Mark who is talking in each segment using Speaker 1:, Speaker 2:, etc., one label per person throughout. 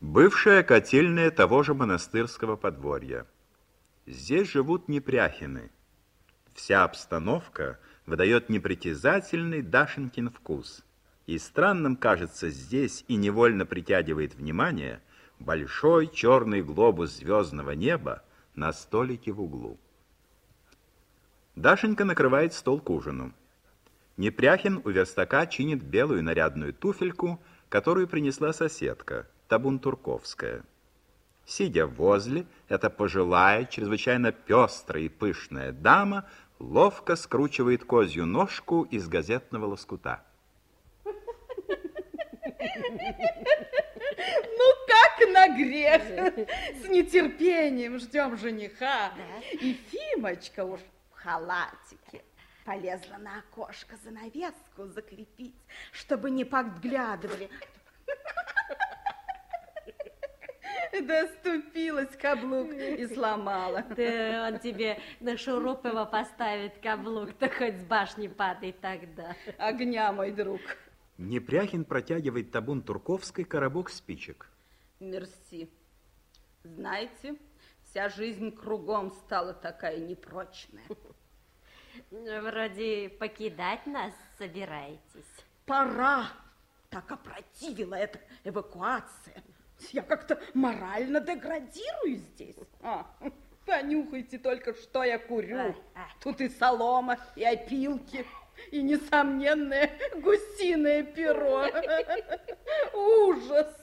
Speaker 1: Бывшая котельная того же монастырского подворья. Здесь живут непряхины. Вся обстановка выдает непритязательный Дашенькин вкус. И странным кажется здесь и невольно притягивает внимание большой черный глобус звездного неба на столике в углу. Дашенька накрывает стол к ужину. Непряхин у верстака чинит белую нарядную туфельку, которую принесла соседка, табун Турковская. Сидя возле, эта пожилая, чрезвычайно пестрая и пышная дама ловко скручивает козью ножку из газетного лоскута.
Speaker 2: Ну, как на грех. С нетерпением ждем жениха. И Фимочка уж в халатике полезла на окошко занавеску закрепить, чтобы не подглядывали. Доступилась каблук и сломала.
Speaker 3: Да он тебе на шуруп его поставит каблук-то хоть с башни падай тогда.
Speaker 2: Огня, мой друг.
Speaker 1: Непряхин протягивает табун Турковской коробок спичек.
Speaker 2: Мерси. Знаете, вся жизнь кругом стала такая непрочная.
Speaker 3: Вроде покидать нас собираетесь.
Speaker 2: Пора. Так опротивила эта эвакуация. Я как-то морально деградирую здесь. А, понюхайте только, что я курю. Тут и солома, и опилки, и несомненное гусиное перо. Ужас!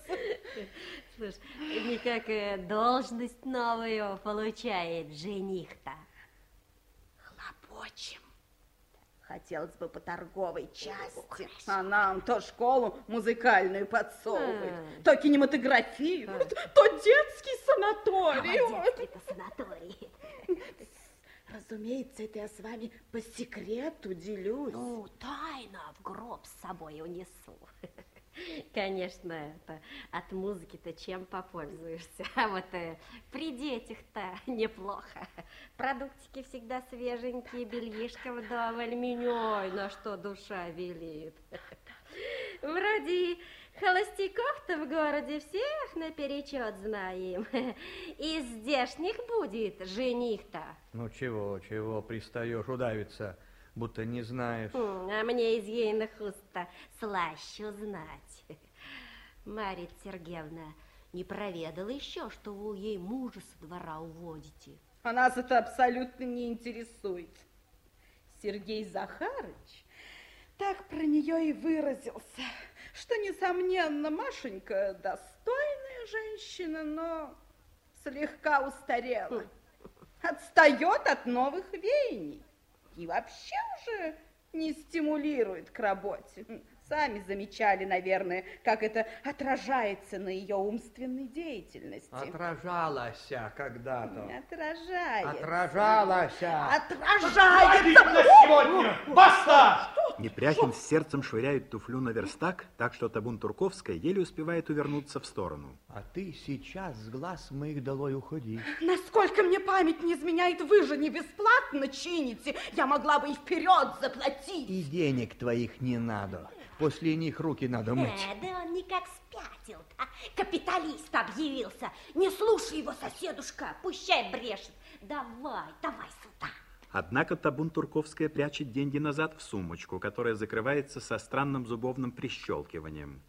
Speaker 3: Слушай, никак э, должность новую получает жених-то.
Speaker 2: Хлопочем. Хотелось бы по торговой части. А нам то школу музыкальную подсовывает,
Speaker 3: А.
Speaker 2: то кинематографию, то детский санаторий.
Speaker 3: Молодецкий-то санаторий.
Speaker 2: Разумеется, это я с вами по секрету делюсь.
Speaker 3: Ну, тайно в гроб с собой унесу. Конечно, это от музыки-то чем попользуешься. А вот э, при детях-то неплохо. Продуктики всегда свеженькие, бельишко вдоволь, меню, на что душа велит. Вроде холостяков-то в городе всех наперечет знаем. Из здешних будет жених-то.
Speaker 4: Ну чего, чего пристаешь удавиться, будто не знаешь.
Speaker 3: М, А мне из ейных уст-то слаще узнать. Марья Сергеевна не проведала еще, что вы ей мужа со двора уводите.
Speaker 2: А нас это абсолютно не интересует. Сергей Захарыч так про нее и выразился, что, несомненно, Машенька достойная женщина, но слегка устарела. Отстает от новых веяний и вообще уже не стимулирует к работе. Сами замечали, наверное, как это отражается на ее умственной деятельности.
Speaker 4: Отражалась когда-то.
Speaker 2: Отражается.
Speaker 4: Отражалась.
Speaker 2: Отражается.
Speaker 5: сегодня! Баста!
Speaker 1: Непряхин с сердцем швыряет туфлю на верстак, так что табун Турковская еле успевает увернуться в сторону.
Speaker 4: А ты сейчас с глаз моих долой уходи.
Speaker 2: Насколько мне память не изменяет, вы же не бесплатно чините. Я могла бы и вперед заплатить.
Speaker 4: И денег твоих не надо. После них руки надо мыть.
Speaker 3: Э, да он никак спятил-то. Капиталист объявился. Не слушай его, соседушка, пущай брешет. Давай, давай сюда.
Speaker 1: Однако табун Турковская прячет деньги назад в сумочку, которая закрывается со странным зубовным прищелкиванием.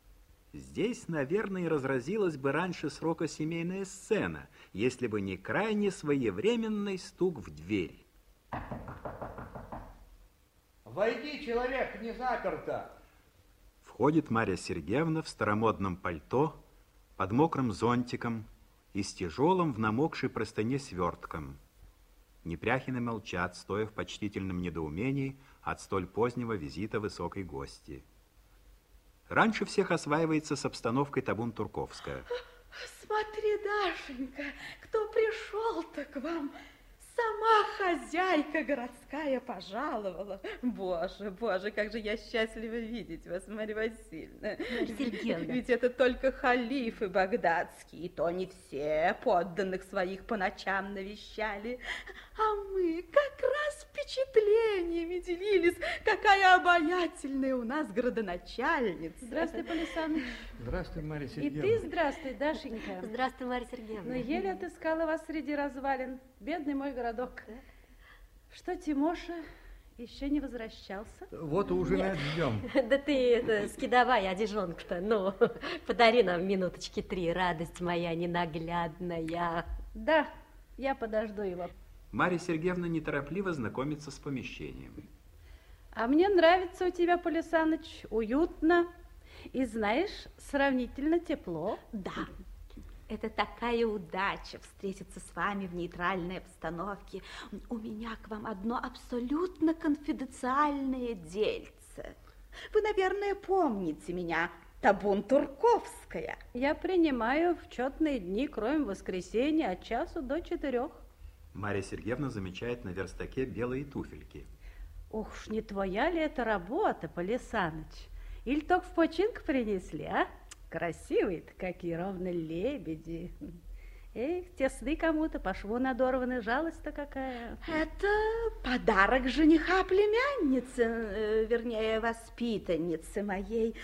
Speaker 1: Здесь, наверное, разразилась бы раньше срока семейная сцена, если бы не крайне своевременный стук в дверь.
Speaker 4: Войди, человек, не заперто.
Speaker 1: Входит Марья Сергеевна в старомодном пальто, под мокрым зонтиком и с тяжелым в намокшей простыне свертком. Непряхины молчат, стоя в почтительном недоумении от столь позднего визита высокой гости. Раньше всех осваивается с обстановкой табун Турковская.
Speaker 2: Смотри, Дашенька, кто пришел-то к вам? Сама хозяйка городская. пожаловала. Боже, боже, как же я счастлива видеть вас, Марья Васильевна.
Speaker 3: Марья Сергеевна.
Speaker 2: Ведь это только халифы багдадские, и то не все подданных своих по ночам навещали. А мы как раз впечатлениями делились. Какая обаятельная у нас градоначальница.
Speaker 6: Здравствуй, Полисаныч.
Speaker 4: Здравствуй, Марья
Speaker 6: И
Speaker 4: Сергеевна.
Speaker 6: ты здравствуй, Дашенька.
Speaker 3: Здравствуй, Марья Сергеевна.
Speaker 6: Но еле отыскала вас среди развалин. Бедный мой городок. Что, Тимоша еще не возвращался?
Speaker 4: Вот ужинать ждем.
Speaker 3: Да ты это, скидавай одежонку-то, ну, подари нам минуточки три, радость моя ненаглядная.
Speaker 6: Да, я подожду его.
Speaker 1: Марья Сергеевна неторопливо знакомится с помещением.
Speaker 6: А мне нравится у тебя, Полисаныч, уютно. И знаешь, сравнительно тепло.
Speaker 2: Да, это такая удача встретиться с вами в нейтральной обстановке. У меня к вам одно абсолютно конфиденциальное дельце. Вы, наверное, помните меня, Табун Турковская.
Speaker 6: Я принимаю в четные дни, кроме воскресенья, от часу до четырех.
Speaker 1: Марья Сергеевна замечает на верстаке белые туфельки.
Speaker 6: Ух уж не твоя ли это работа, Полисаныч? Или только в починку принесли, а? Красивые-то какие, ровно лебеди. Эх, тесны кому-то, по шву надорваны, жалость-то какая.
Speaker 2: Это подарок жениха племянницы, э, вернее, воспитанницы моей.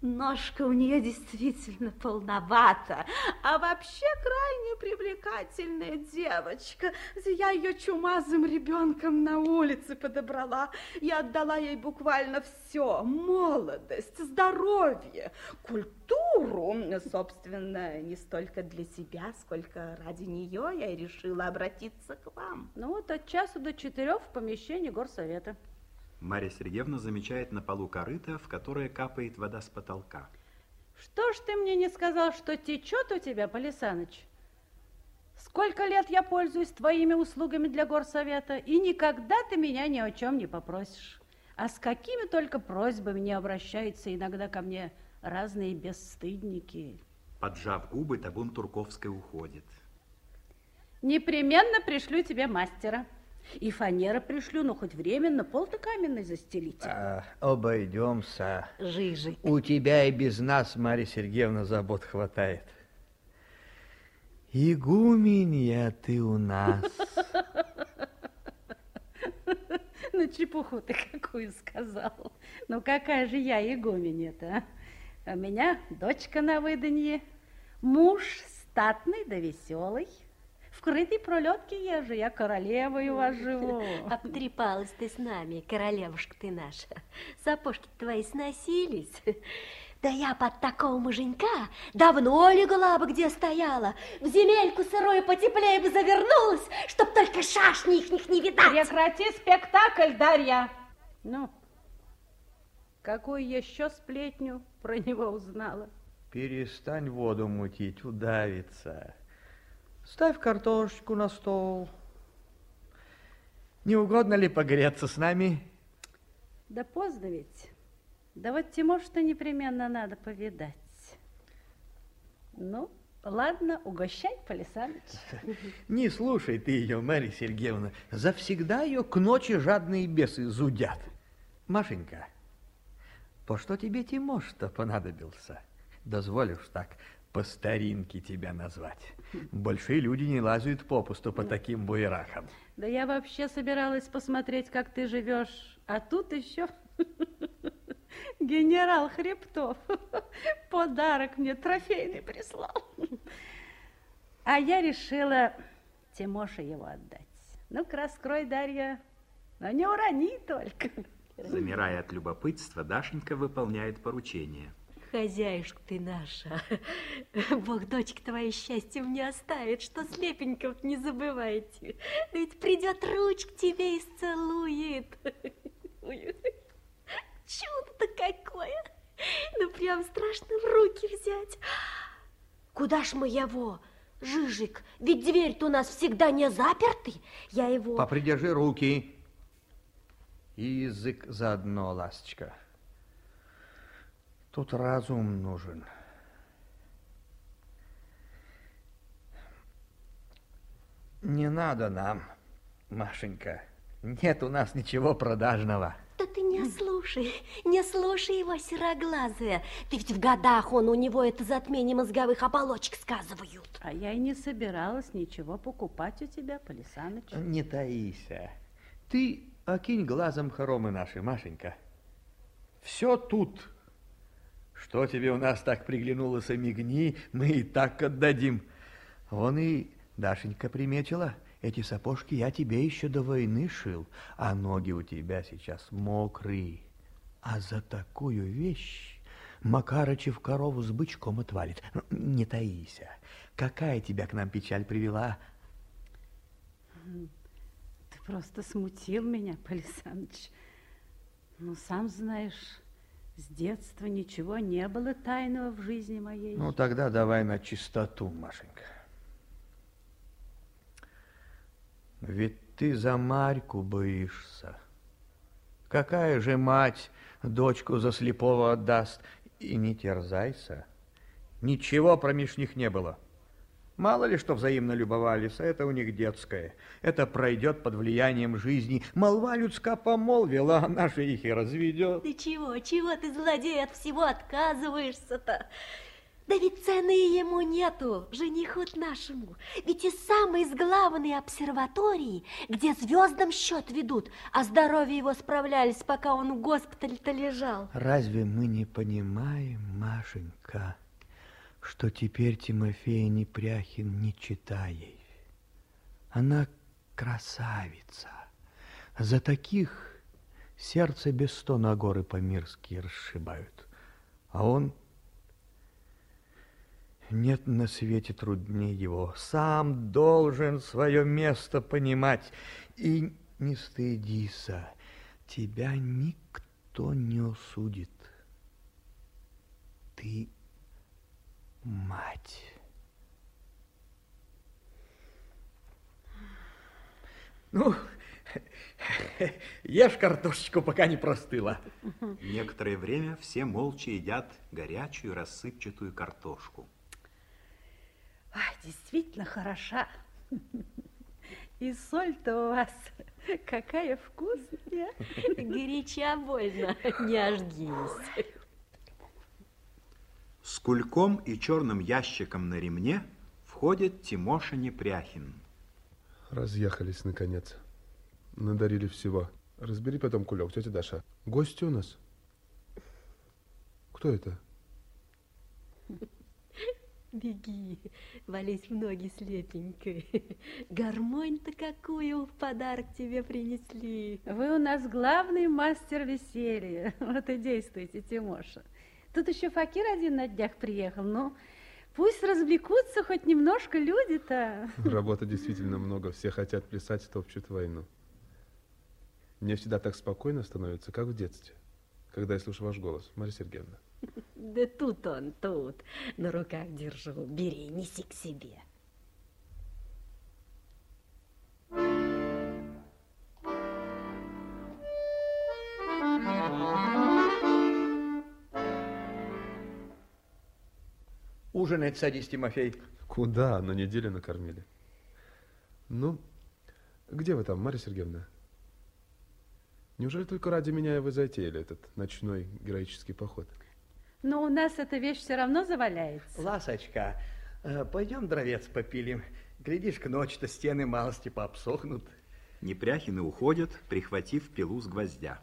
Speaker 2: Ножка у нее действительно полновата, а вообще крайне привлекательная девочка. Я ее чумазым ребенком на улице подобрала. Я отдала ей буквально все. Молодость, здоровье, культуру. Собственно, не столько для себя, сколько ради нее я и решила обратиться к вам.
Speaker 6: Ну вот от часу до четырех в помещении горсовета.
Speaker 1: Марья Сергеевна замечает на полу корыто, в которое капает вода с потолка.
Speaker 6: Что ж ты мне не сказал, что течет у тебя, Полисаныч? Сколько лет я пользуюсь твоими услугами для горсовета, и никогда ты меня ни о чем не попросишь. А с какими только просьбами не обращаются иногда ко мне разные бесстыдники.
Speaker 1: Поджав губы, табун Турковской уходит.
Speaker 6: Непременно пришлю тебе мастера. И фанера пришлю, но хоть временно пол-то каменный застелите.
Speaker 4: А, обойдемся.
Speaker 3: Жижи.
Speaker 4: У тебя и без нас, Марья Сергеевна, забот хватает. Игуменья ты у нас.
Speaker 6: Ну, чепуху ты какую сказал. Ну, какая же я игуменья-то, а? У меня дочка на выданье, муж статный да веселый. В крытой пролетке езжу, я королевой у вас живу.
Speaker 3: Обтрепалась ты с нами, королевушка ты наша. Сапожки твои сносились. Да я под такого муженька давно легла бы, где стояла. В земельку сырую потеплее бы завернулась, чтоб только шашни их не видать.
Speaker 6: Прекрати спектакль, Дарья. Ну, какую еще сплетню про него узнала?
Speaker 4: Перестань воду мутить, удавится. Ставь картошечку на стол. Не угодно ли погреться с нами?
Speaker 6: Да поздно ведь. Да вот Тимош-то непременно надо повидать. Ну, ладно, угощай, Полисаныч.
Speaker 4: Не слушай ты ее, Марья Сергеевна. Завсегда ее к ночи жадные бесы зудят. Машенька, по что тебе Тимош-то понадобился? Дозволишь так по старинке тебя назвать. Большие люди не лазают попусту по таким буеракам.
Speaker 6: Да я вообще собиралась посмотреть, как ты живешь. А тут еще генерал Хребтов подарок мне трофейный прислал. А я решила Тимоше его отдать. Ну-ка, раскрой, Дарья, но не урони только.
Speaker 1: Замирая от любопытства, Дашенька выполняет поручение.
Speaker 3: Хозяюшка ты наша, Бог дочек твое счастье мне оставит, что слепеньков не забывайте. Ведь придет ручка тебе и сцелует. Ой, Чудо-то какое! Ну, прям страшно в руки взять. Куда ж мы его, Жижик? Ведь дверь-то у нас всегда не запертый. Я его...
Speaker 4: Попридержи руки. И язык заодно, ласточка. Тут разум нужен. Не надо нам, Машенька, Нет у нас ничего продажного.
Speaker 3: Да ты не слушай, не слушай его, сероглазая. Ты ведь в годах он, у него это затмение мозговых оболочек сказывают.
Speaker 6: А я и не собиралась ничего покупать у тебя, Полисаныч.
Speaker 4: Не таися. Ты окинь глазом хоромы наши, Машенька. Все тут. Что тебе у нас так приглянулось, мигни, мы и так отдадим. Вон и Дашенька приметила, эти сапожки я тебе еще до войны шил, а ноги у тебя сейчас мокрые. А за такую вещь Макарычев корову с бычком отвалит. Ну, Не таися. Какая тебя к нам печаль привела?
Speaker 6: Ты просто смутил меня, Полисаныч. Ну, сам знаешь, с детства ничего не было тайного в жизни моей.
Speaker 4: Ну, тогда давай на чистоту, Машенька. Ведь ты за Марьку боишься. Какая же мать дочку за слепого отдаст? И не терзайся. Ничего промеж них не было. Мало ли что взаимно любовались, а это у них детское. Это пройдет под влиянием жизни. Молва людска помолвила, а наша их и разведет.
Speaker 3: Ты чего, чего ты, злодей, от всего отказываешься-то? Да ведь цены ему нету, жениху нашему. Ведь из самой сглавной обсерватории, где звездам счет ведут, о здоровье его справлялись, пока он в госпитале-то лежал.
Speaker 4: Разве мы не понимаем, Машенька, что теперь Тимофея Непряхин не читает? Она красавица. За таких сердце без стона горы по-мирски расшибают. А он... Нет на свете труднее его. Сам должен свое место понимать. И не стыдися, тебя никто не осудит. Ты мать. Ну, ешь картошечку, пока не простыла.
Speaker 1: Некоторое время все молча едят горячую рассыпчатую картошку.
Speaker 6: Ай, действительно хороша. И соль-то у вас какая вкусная.
Speaker 3: Горяча больно, не ожгись.
Speaker 1: С кульком и черным ящиком на ремне входит Тимоша Непряхин.
Speaker 7: Разъехались, наконец. Надарили всего. Разбери потом кулек, тетя Даша. Гости у нас. Кто это?
Speaker 3: Беги, вались в ноги слепенькой. Гармонь-то какую в подарок тебе принесли.
Speaker 6: Вы у нас главный мастер веселья. Вот и действуйте, Тимоша. Тут еще Факир один на днях приехал. Ну, пусть развлекутся хоть немножко люди-то.
Speaker 7: Работы действительно много. Все хотят плясать, топчут войну. Мне всегда так спокойно становится, как в детстве, когда я слышу ваш голос, Марья Сергеевна.
Speaker 3: Да тут он, тут. На руках держу. Бери, неси к себе.
Speaker 4: Ужинать садись, Тимофей.
Speaker 7: Куда? На неделю накормили. Ну, где вы там, Марья Сергеевна? Неужели только ради меня вы затеяли этот ночной героический поход?
Speaker 6: Но у нас эта вещь все равно заваляется.
Speaker 4: Ласочка, э, пойдем дровец попилим. Глядишь, к ночи-то стены малости пообсохнут.
Speaker 1: Непряхины уходят, прихватив пилу с гвоздя.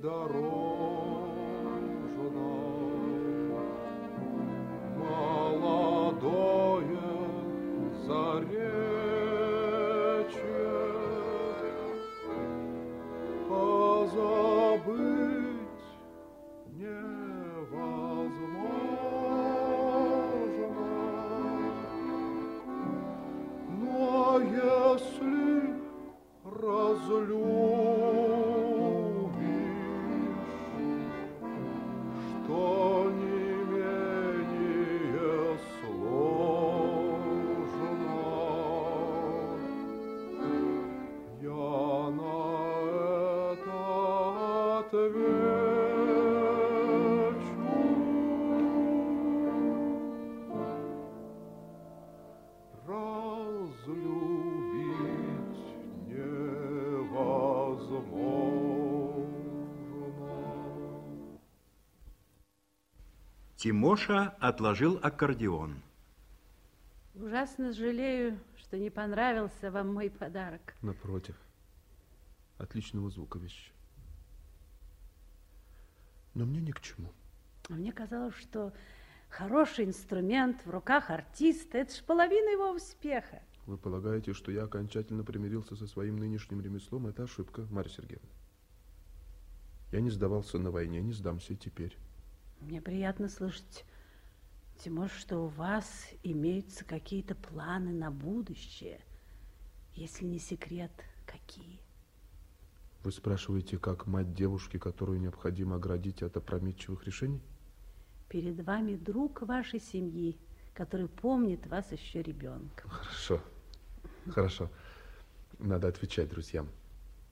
Speaker 7: дорог.
Speaker 1: Тимоша отложил аккордеон.
Speaker 6: Ужасно жалею, что не понравился вам мой подарок.
Speaker 7: Напротив, отличного звука вещи. Но мне ни к чему.
Speaker 6: А мне казалось, что хороший инструмент в руках артиста – это же половина его успеха.
Speaker 7: Вы полагаете, что я окончательно примирился со своим нынешним ремеслом? Это ошибка, Марья Сергеевна. Я не сдавался на войне, не сдамся и теперь.
Speaker 6: Мне приятно слышать, Тимош, что у вас имеются какие-то планы на будущее. Если не секрет, какие?
Speaker 7: Вы спрашиваете, как мать девушки, которую необходимо оградить от опрометчивых решений?
Speaker 6: Перед вами друг вашей семьи, который помнит вас еще ребенком.
Speaker 7: Хорошо, хорошо. Надо отвечать друзьям.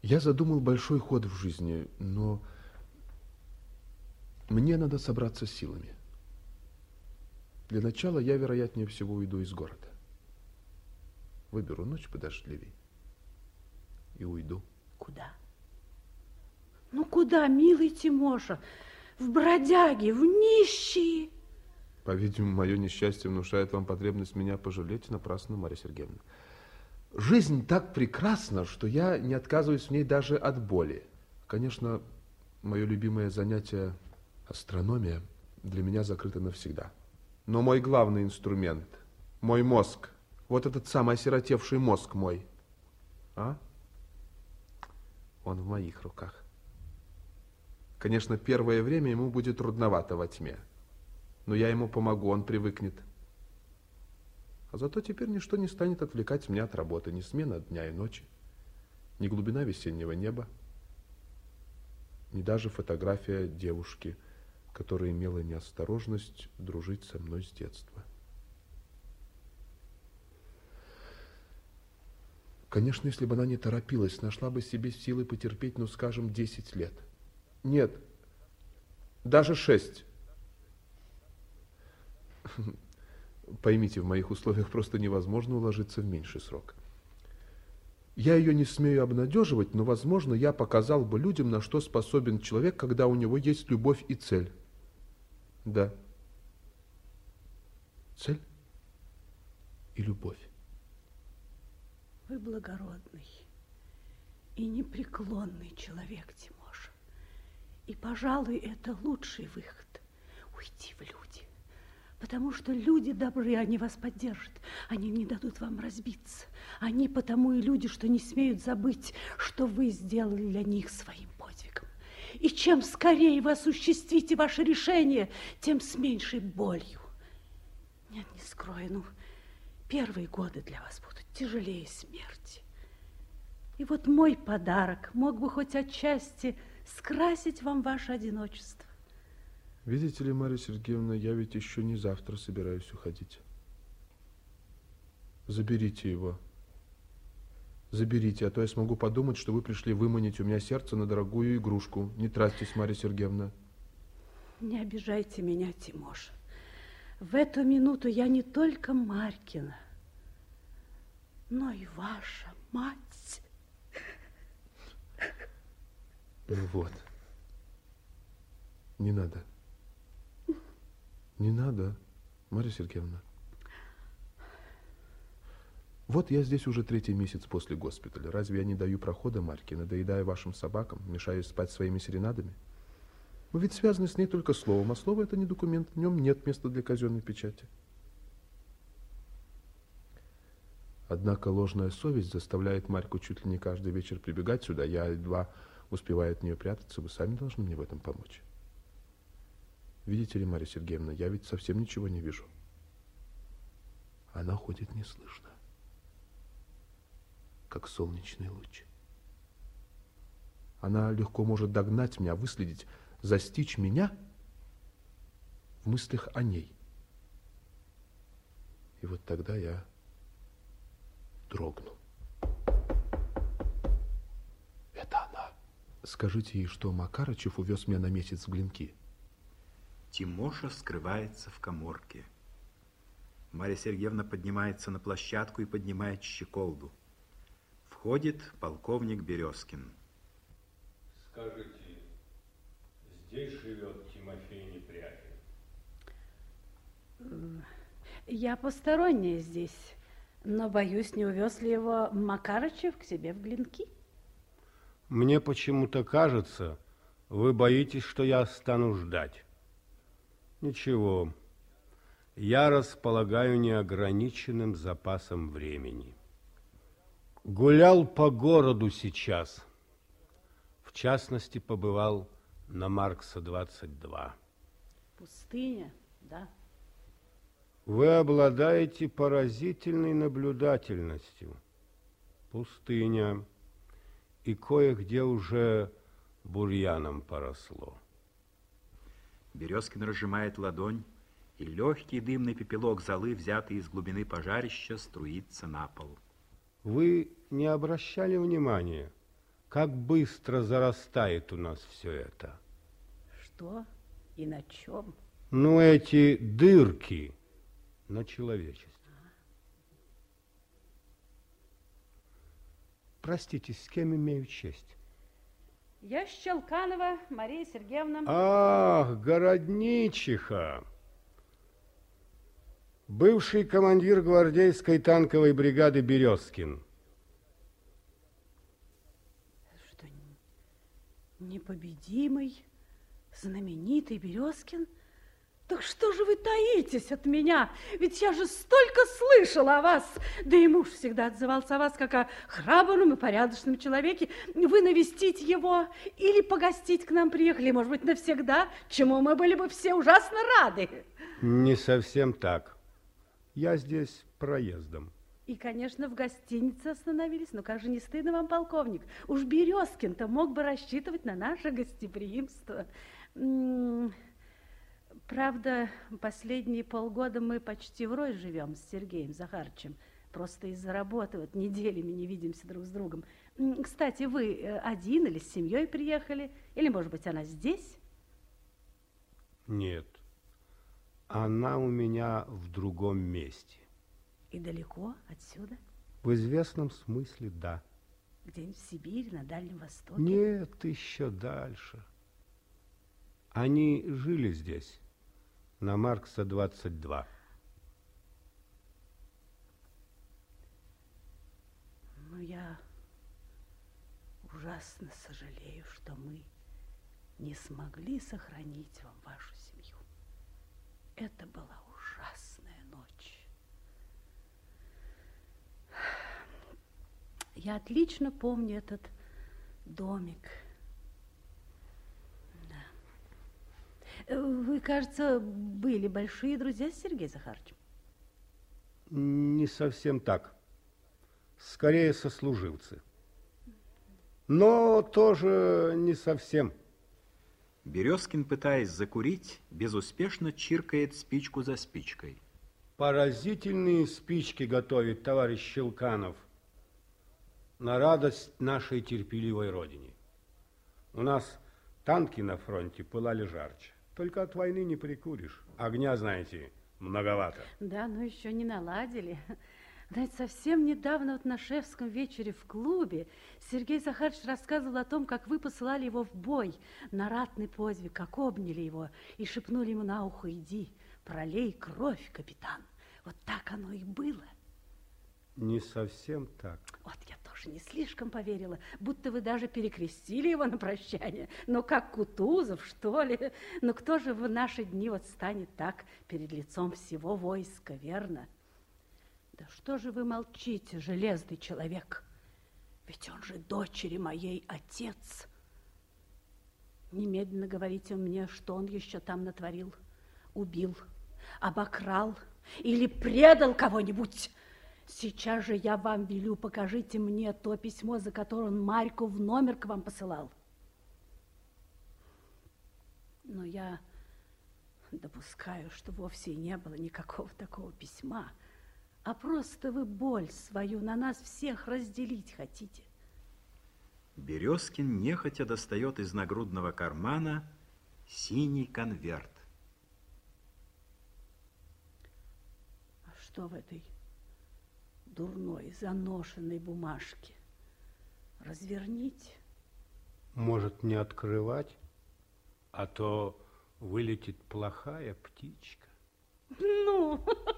Speaker 7: Я задумал большой ход в жизни, но мне надо собраться силами. Для начала я, вероятнее всего, уйду из города. Выберу ночь подождливей и уйду.
Speaker 6: Куда? Ну куда, милый Тимоша? В бродяги, в нищие.
Speaker 7: По-видимому, мое несчастье внушает вам потребность меня пожалеть напрасно, Марья Сергеевна. Жизнь так прекрасна, что я не отказываюсь в ней даже от боли. Конечно, мое любимое занятие астрономия для меня закрыто навсегда. Но мой главный инструмент, мой мозг, вот этот самый осиротевший мозг мой, а? Он в моих руках. Конечно, первое время ему будет трудновато во тьме. Но я ему помогу, он привыкнет. А зато теперь ничто не станет отвлекать меня от работы, ни смена дня и ночи, ни глубина весеннего неба, ни даже фотография девушки, которая имела неосторожность дружить со мной с детства. Конечно, если бы она не торопилась, нашла бы себе силы потерпеть, ну, скажем, 10 лет. Нет, даже 6. Поймите, в моих условиях просто невозможно уложиться в меньший срок. Я ее не смею обнадеживать, но, возможно, я показал бы людям, на что способен человек, когда у него есть любовь и цель. Да. Цель и любовь.
Speaker 6: Вы благородный и непреклонный человек, Тимоша. И, пожалуй, это лучший выход – уйти в люди. Потому что люди добры, они вас поддержат, они не дадут вам разбиться. Они потому и люди, что не смеют забыть, что вы сделали для них своим. И чем скорее вы осуществите ваше решение, тем с меньшей болью. Нет, не скрою, ну, первые годы для вас будут тяжелее смерти. И вот мой подарок мог бы хоть отчасти скрасить вам ваше одиночество.
Speaker 7: Видите ли, Марья Сергеевна, я ведь еще не завтра собираюсь уходить. Заберите его. Заберите, а то я смогу подумать, что вы пришли выманить у меня сердце на дорогую игрушку. Не тратьтесь, Марья Сергеевна.
Speaker 6: Не обижайте меня, Тимош. В эту минуту я не только Маркина, но и ваша мать.
Speaker 7: Ну вот. Не надо. Не надо, Марья Сергеевна. Вот я здесь уже третий месяц после госпиталя. Разве я не даю прохода Марке, надоедая вашим собакам, мешаюсь спать своими серенадами? Вы ведь связаны с ней только словом, а слово это не документ, в нем нет места для казенной печати. Однако ложная совесть заставляет Марьку чуть ли не каждый вечер прибегать сюда. Я едва успеваю от нее прятаться, вы сами должны мне в этом помочь. Видите ли, Марья Сергеевна, я ведь совсем ничего не вижу. Она ходит неслышно, как солнечный луч. Она легко может догнать меня, выследить, застичь меня в мыслях о ней. И вот тогда я дрогну. Это она. Скажите ей, что Макарычев увез меня на месяц в Глинки.
Speaker 1: Тимоша скрывается в коморке. Марья Сергеевна поднимается на площадку и поднимает щеколду. Входит полковник Березкин.
Speaker 8: Скажите, здесь живет Тимофей Непряхин?
Speaker 6: Я посторонняя здесь, но боюсь, не увез ли его Макарычев к себе в Глинки.
Speaker 9: Мне почему-то кажется, вы боитесь, что я стану ждать. Ничего, я располагаю неограниченным запасом времени. Гулял по городу сейчас. В частности, побывал на Маркса 22.
Speaker 6: Пустыня, да?
Speaker 9: Вы обладаете поразительной наблюдательностью. Пустыня. И кое-где уже бурьяном поросло.
Speaker 1: Березкин разжимает ладонь, и легкий дымный пепелок золы, взятый из глубины пожарища, струится на пол.
Speaker 9: Вы не обращали внимания, как быстро зарастает у нас все это?
Speaker 6: Что и на чем?
Speaker 9: Ну, эти дырки на человечестве. Простите, с кем имею честь?
Speaker 6: Я Щелканова Мария Сергеевна.
Speaker 9: Ах, городничиха! Бывший командир гвардейской танковой бригады Березкин.
Speaker 6: Что, непобедимый, знаменитый Березкин? Так что же вы таитесь от меня? Ведь я же столько слышала о вас. Да и муж всегда отзывался о вас, как о храбром и порядочном человеке. Вы навестить его или погостить к нам приехали, может быть, навсегда, чему мы были бы все ужасно рады.
Speaker 9: Не совсем так. Я здесь проездом.
Speaker 6: И, конечно, в гостинице остановились. Но как же не стыдно вам, полковник? Уж Березкин-то мог бы рассчитывать на наше гостеприимство. Правда, последние полгода мы почти врозь живем с Сергеем Захарчем. Просто из-за работы вот неделями не видимся друг с другом. Кстати, вы э, один или с семьей приехали? Или, может быть, она здесь?
Speaker 9: Нет, она у меня в другом месте.
Speaker 6: И далеко отсюда?
Speaker 9: В известном смысле, да.
Speaker 6: Где-нибудь в Сибири, на Дальнем Востоке?
Speaker 9: Нет, еще дальше. Они жили здесь на Маркса 22.
Speaker 6: Ну, я ужасно сожалею, что мы не смогли сохранить вам вашу. Это была ужасная ночь. Я отлично помню этот домик – Вы, кажется, были большие друзья с Сергеем Захаровичем?
Speaker 9: Не совсем так. Скорее сослуживцы. Но тоже не совсем.
Speaker 1: Березкин, пытаясь закурить, безуспешно чиркает спичку за спичкой.
Speaker 9: Поразительные спички готовит товарищ Щелканов на радость нашей терпеливой родине. У нас танки на фронте пылали жарче. Только от войны не прикуришь. Огня, знаете, многовато.
Speaker 6: Да, но еще не наладили. Знаете, совсем недавно вот на шефском вечере в клубе Сергей Захарович рассказывал о том, как вы посылали его в бой на ратный подвиг, как обняли его и шепнули ему на ухо, иди, пролей кровь, капитан. Вот так оно и было.
Speaker 9: Не совсем так.
Speaker 6: Вот я тоже не слишком поверила, будто вы даже перекрестили его на прощание. Ну, как Кутузов, что ли? Но кто же в наши дни вот станет так перед лицом всего войска, верно? Да что же вы молчите, железный человек? Ведь он же дочери моей отец. Немедленно говорите мне, что он еще там натворил. Убил, обокрал или предал кого-нибудь. Сейчас же я вам велю, покажите мне то письмо, за которое он Марьку в номер к вам посылал. Но я допускаю, что вовсе не было никакого такого письма, а просто вы боль свою на нас всех разделить хотите.
Speaker 1: Березкин нехотя достает из нагрудного кармана синий конверт.
Speaker 6: А что в этой дурной, заношенной бумажке? Разверните.
Speaker 9: Может, не открывать, а то вылетит плохая птичка.
Speaker 6: Ну,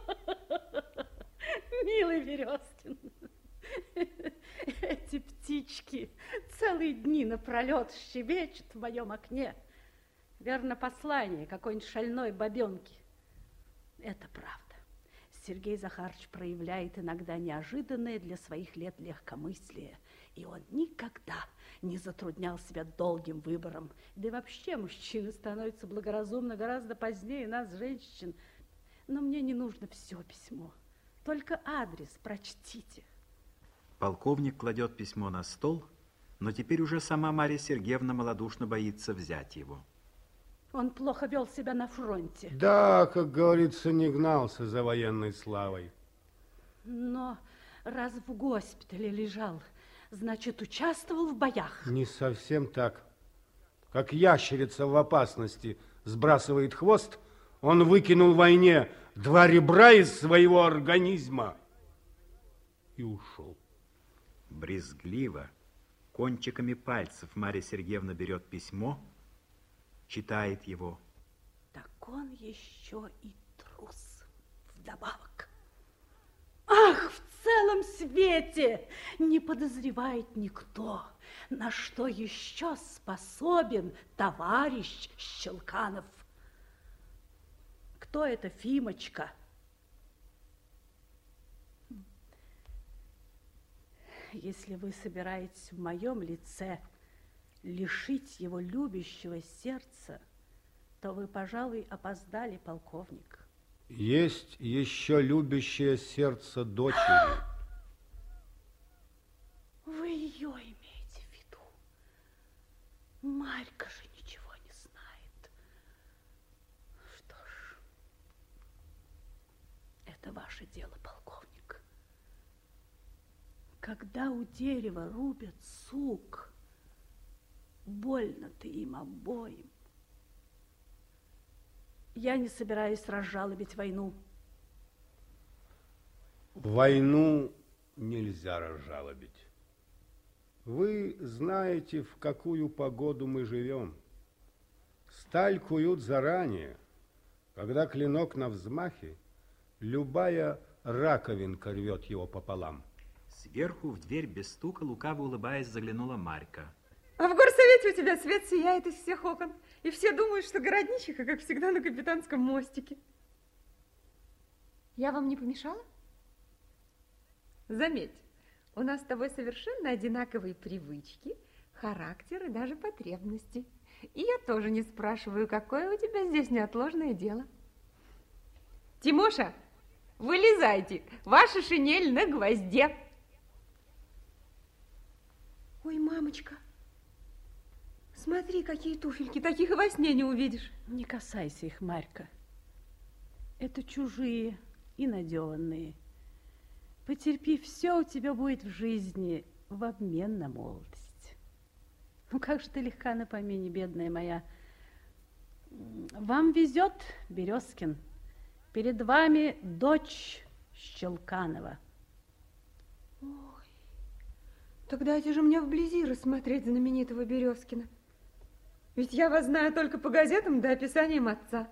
Speaker 6: милый Березкин, эти птички целые дни напролет щебечут в моем окне. Верно, послание какой-нибудь шальной бабенки. Это правда. Сергей Захарович проявляет иногда неожиданное для своих лет легкомыслие, и он никогда не затруднял себя долгим выбором. Да и вообще мужчины становятся благоразумно гораздо позднее нас, женщин. Но мне не нужно все письмо, только адрес прочтите.
Speaker 1: Полковник кладет письмо на стол, но теперь уже сама Марья Сергеевна малодушно боится взять его.
Speaker 6: Он плохо вел себя на фронте.
Speaker 9: Да, как говорится, не гнался за военной славой.
Speaker 6: Но раз в госпитале лежал, значит, участвовал в боях.
Speaker 9: Не совсем так. Как ящерица в опасности сбрасывает хвост, он выкинул в войне два ребра из своего организма и ушел.
Speaker 1: Брезгливо, кончиками пальцев Марья Сергеевна берет письмо, читает его.
Speaker 6: Так он еще и трус вдобавок. Ах, в целом свете не подозревает никто, на что еще способен товарищ Щелканов. Кто это Фимочка? Если вы собираетесь в моем лице лишить его любящего сердца, то вы, пожалуй, опоздали, полковник.
Speaker 9: Есть еще любящее сердце дочери.
Speaker 6: Вы ее имеете в виду? Марька же не знает. Что ж, это ваше дело, полковник. Когда у дерева рубят сук, больно ты им обоим. Я не собираюсь разжалобить войну.
Speaker 9: Войну нельзя разжалобить. Вы знаете, в какую погоду мы живем. Сталь куют заранее. Когда клинок на взмахе, любая раковинка рвет его пополам.
Speaker 1: Сверху в дверь без стука, лукаво улыбаясь, заглянула Марька.
Speaker 10: А в горсовете у тебя свет сияет из всех окон. И все думают, что городничиха, как всегда, на капитанском мостике. Я вам не помешала? Заметь, у нас с тобой совершенно одинаковые привычки, характер и даже потребности. И я тоже не спрашиваю, какое у тебя здесь неотложное дело. Тимоша, вылезайте, ваша шинель на гвозде. Ой, мамочка, смотри, какие туфельки, таких и во сне не увидишь.
Speaker 6: Не касайся их, Марька. Это чужие и наделанные. Потерпи, все у тебя будет в жизни в обмен на молодость. Ну, как же ты легка на помине, бедная моя. Вам везет, Березкин. Перед вами дочь Щелканова.
Speaker 10: Ой, тогда дайте же мне вблизи рассмотреть знаменитого Березкина. Ведь я вас знаю только по газетам да описаниям отца.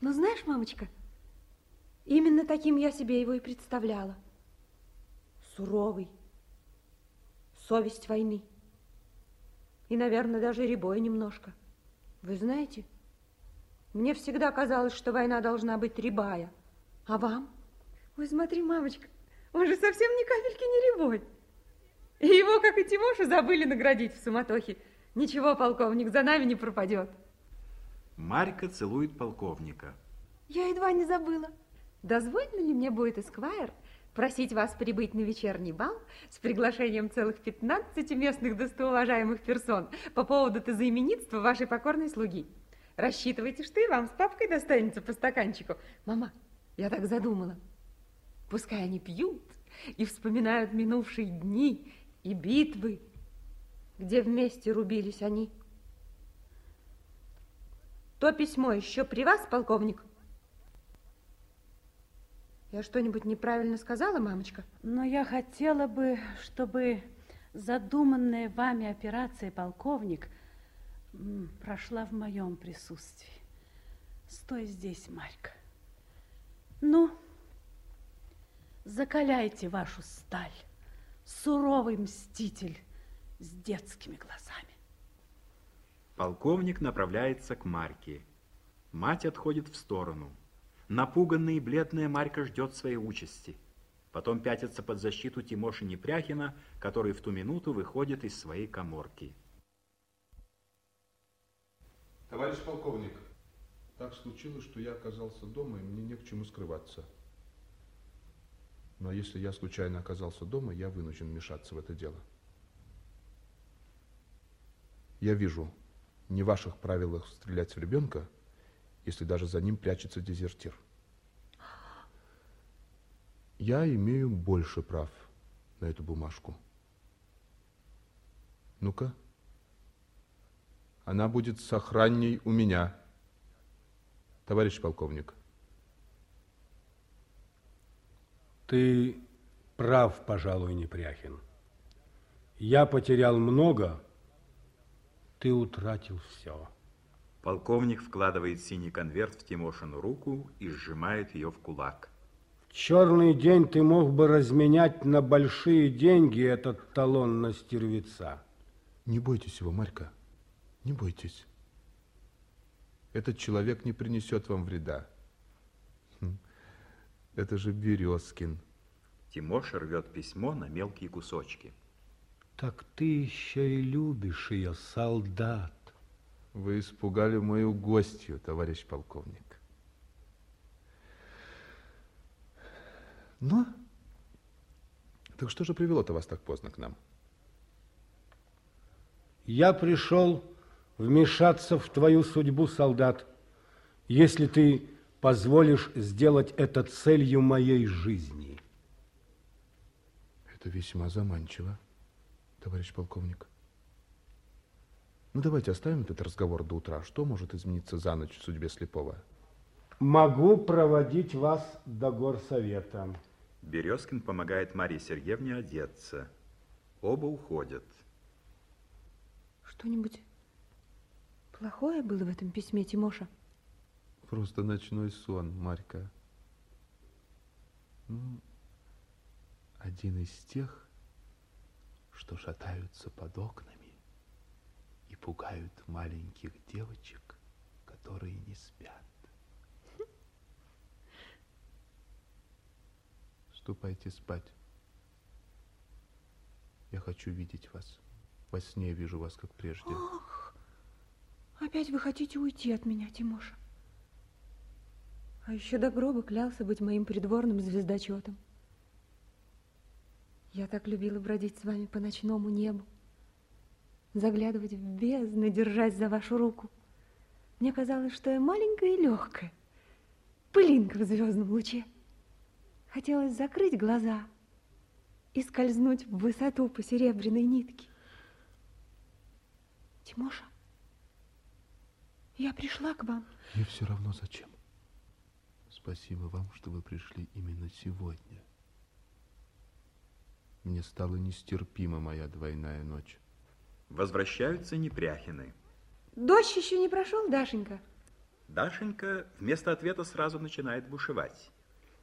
Speaker 10: Но знаешь, мамочка, именно таким я себе его и представляла. Суровый, совесть войны. И, наверное, даже рябой немножко. Вы знаете, мне всегда казалось, что война должна быть рябая. А вам? Ой, смотри, мамочка, он же совсем ни капельки не рябой. И его, как и Тимоша, забыли наградить в суматохе. Ничего, полковник, за нами не пропадет.
Speaker 1: Марька целует полковника.
Speaker 10: Я едва не забыла. Дозволено ли мне будет, Эсквайр, просить вас прибыть на вечерний бал с приглашением целых 15 местных достоуважаемых персон по поводу-то заименитства вашей покорной слуги? Рассчитывайте, что и вам с папкой достанется по стаканчику. Мама, я так задумала. Пускай они пьют и вспоминают минувшие дни и битвы, где вместе рубились они. То письмо еще при вас, полковник? Я что-нибудь неправильно сказала, мамочка?
Speaker 6: Но я хотела бы, чтобы задуманная вами операция, полковник, прошла в моем присутствии. Стой здесь, Марька. Ну, закаляйте вашу сталь, суровый мститель с детскими глазами.
Speaker 1: Полковник направляется к Марьке. Мать отходит в сторону. Напуганная и бледная Марька ждет своей участи. Потом пятится под защиту Тимоши Непряхина, который в ту минуту выходит из своей коморки.
Speaker 7: Товарищ полковник, так случилось, что я оказался дома, и мне не к чему скрываться. Но если я случайно оказался дома, я вынужден вмешаться в это дело. Я вижу не в ваших правилах стрелять в ребенка, если даже за ним прячется дезертир. Я имею больше прав на эту бумажку. Ну-ка. Она будет сохранней у меня. Товарищ полковник.
Speaker 9: Ты прав, пожалуй, Непряхин. Я потерял много, ты утратил все.
Speaker 1: Полковник вкладывает синий конверт в Тимошину руку и сжимает ее в кулак.
Speaker 9: В черный день ты мог бы разменять на большие деньги этот талон на стервеца.
Speaker 7: Не бойтесь его, Марька, не бойтесь. Этот человек не принесет вам вреда. Хм, это же Березкин.
Speaker 1: Тимоша рвет письмо на мелкие кусочки.
Speaker 9: Так ты еще и любишь ее, солдат.
Speaker 7: Вы испугали мою гостью, товарищ полковник. Ну, так что же привело-то вас так поздно к нам?
Speaker 9: Я пришел вмешаться в твою судьбу, солдат, если ты позволишь сделать это целью моей жизни.
Speaker 7: Это весьма заманчиво товарищ полковник. Ну, давайте оставим этот разговор до утра. Что может измениться за ночь в судьбе слепого?
Speaker 9: Могу проводить вас до горсовета.
Speaker 1: Березкин помогает Марии Сергеевне одеться. Оба уходят.
Speaker 10: Что-нибудь плохое было в этом письме, Тимоша?
Speaker 7: Просто ночной сон, Марька. Ну, один из тех, что шатаются под окнами и пугают маленьких девочек, которые не спят. Ступайте спать. Я хочу видеть вас. Во сне вижу вас, как прежде.
Speaker 10: Ах, опять вы хотите уйти от меня, Тимоша. А еще до гроба клялся быть моим придворным звездочетом. Я так любила бродить с вами по ночному небу, заглядывать в бездны, держась за вашу руку. Мне казалось, что я маленькая и легкая, пылинка в звездном луче. Хотелось закрыть глаза и скользнуть в высоту по серебряной нитке. Тимоша, я пришла к вам.
Speaker 7: Мне все равно зачем. Спасибо вам, что вы пришли именно сегодня. Мне стала нестерпима моя двойная ночь.
Speaker 1: Возвращаются Непряхины.
Speaker 10: Дождь еще не прошел, Дашенька?
Speaker 1: Дашенька вместо ответа сразу начинает бушевать.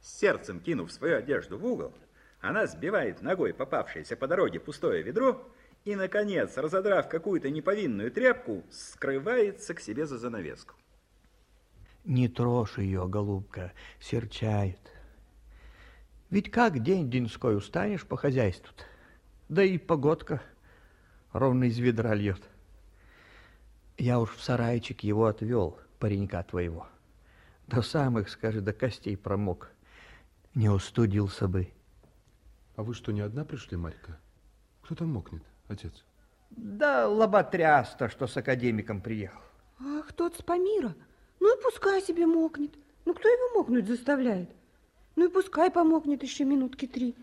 Speaker 1: С сердцем кинув свою одежду в угол, она сбивает ногой попавшееся по дороге пустое ведро и, наконец, разодрав какую-то неповинную тряпку, скрывается к себе за занавеску.
Speaker 4: Не трожь ее, голубка, серчает. Ведь как день-деньской устанешь по хозяйству -то? Да и погодка ровно из ведра льет. Я уж в сарайчик его отвел, паренька твоего. До самых, скажи, до костей промок. Не устудился бы.
Speaker 7: А вы что, не одна пришли, Марька? Кто там мокнет, отец?
Speaker 4: Да лоботряс-то, что с академиком приехал.
Speaker 10: Ах, тот с Памира. Ну и пускай себе мокнет. Ну кто его мокнуть заставляет? Ну и пускай помокнет еще минутки три.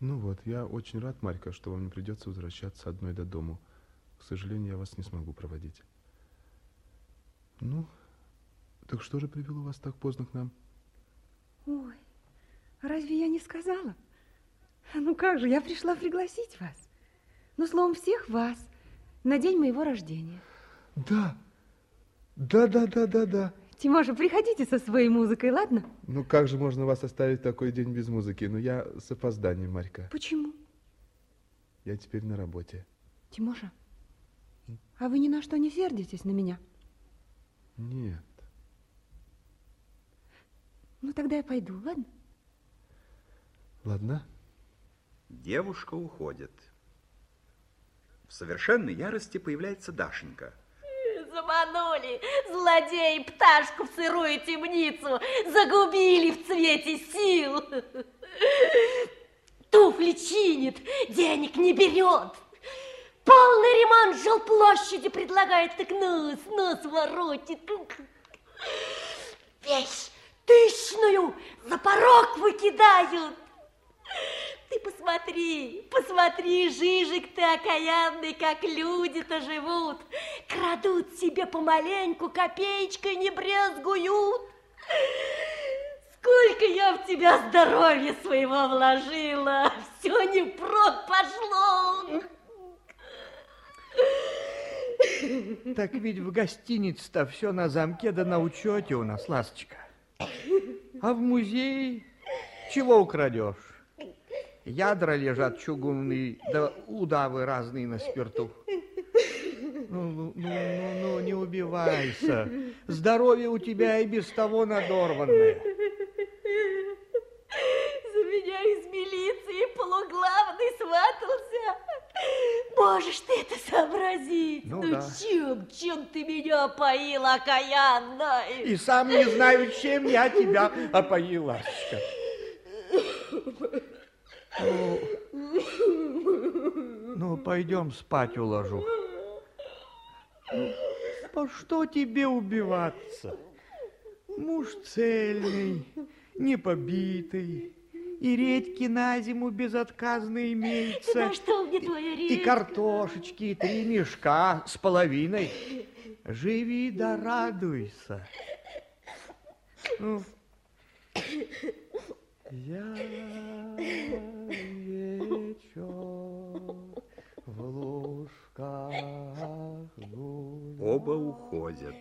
Speaker 7: Ну вот, я очень рад, Марька, что вам не придется возвращаться одной до дому. К сожалению, я вас не смогу проводить. Ну, так что же привело вас так поздно к нам?
Speaker 10: Ой, разве я не сказала? Ну как же, я пришла пригласить вас. Ну, словом, всех вас на день моего рождения.
Speaker 7: Да, да, да, да, да, да.
Speaker 10: Тимоша, приходите со своей музыкой, ладно?
Speaker 7: Ну как же можно вас оставить такой день без музыки? Ну я с опозданием, Марька.
Speaker 10: Почему?
Speaker 7: Я теперь на работе.
Speaker 10: Тимоша, а вы ни на что не сердитесь на меня?
Speaker 7: Нет.
Speaker 10: Ну тогда я пойду, ладно?
Speaker 7: Ладно.
Speaker 1: Девушка уходит. В совершенной ярости появляется Дашенька.
Speaker 3: Заманули, злодеи, пташку в сырую темницу, загубили в цвете сил. Туфли чинит, денег не берет. Полный ремонт жилплощади предлагает, так нос, нос воротит. Вещь тысячную за порог выкидают. Ты посмотри, посмотри, Жижик ты окаянный, как люди-то живут. Крадут себе помаленьку, копеечкой не брезгуют. Сколько я в тебя здоровья своего вложила, все не впрок пошло.
Speaker 4: Так ведь в гостинице-то все на замке да на учете у нас, ласточка. А в музее чего украдешь? Ядра лежат чугунные, да удавы разные на спирту. Ну, ну, ну, ну, ну, не убивайся. Здоровье у тебя и без того надорванное.
Speaker 3: За меня из милиции полуглавный сватался. Можешь ты это сообразить?
Speaker 4: Ну
Speaker 3: Ну,
Speaker 4: да.
Speaker 3: чем, чем ты меня опоил, окаянной?
Speaker 4: И сам не знаю, чем я тебя опоил, ласточка. Ну, ну, пойдем спать уложу. Ну, по что тебе убиваться? Муж цельный, не побитый, и редьки на зиму безотказно имеется.
Speaker 3: На что мне твоя
Speaker 4: И
Speaker 3: речь?
Speaker 4: картошечки, и три мешка с половиной. Живи да радуйся. Ну, я вечер в лужках.
Speaker 1: Оба уходят.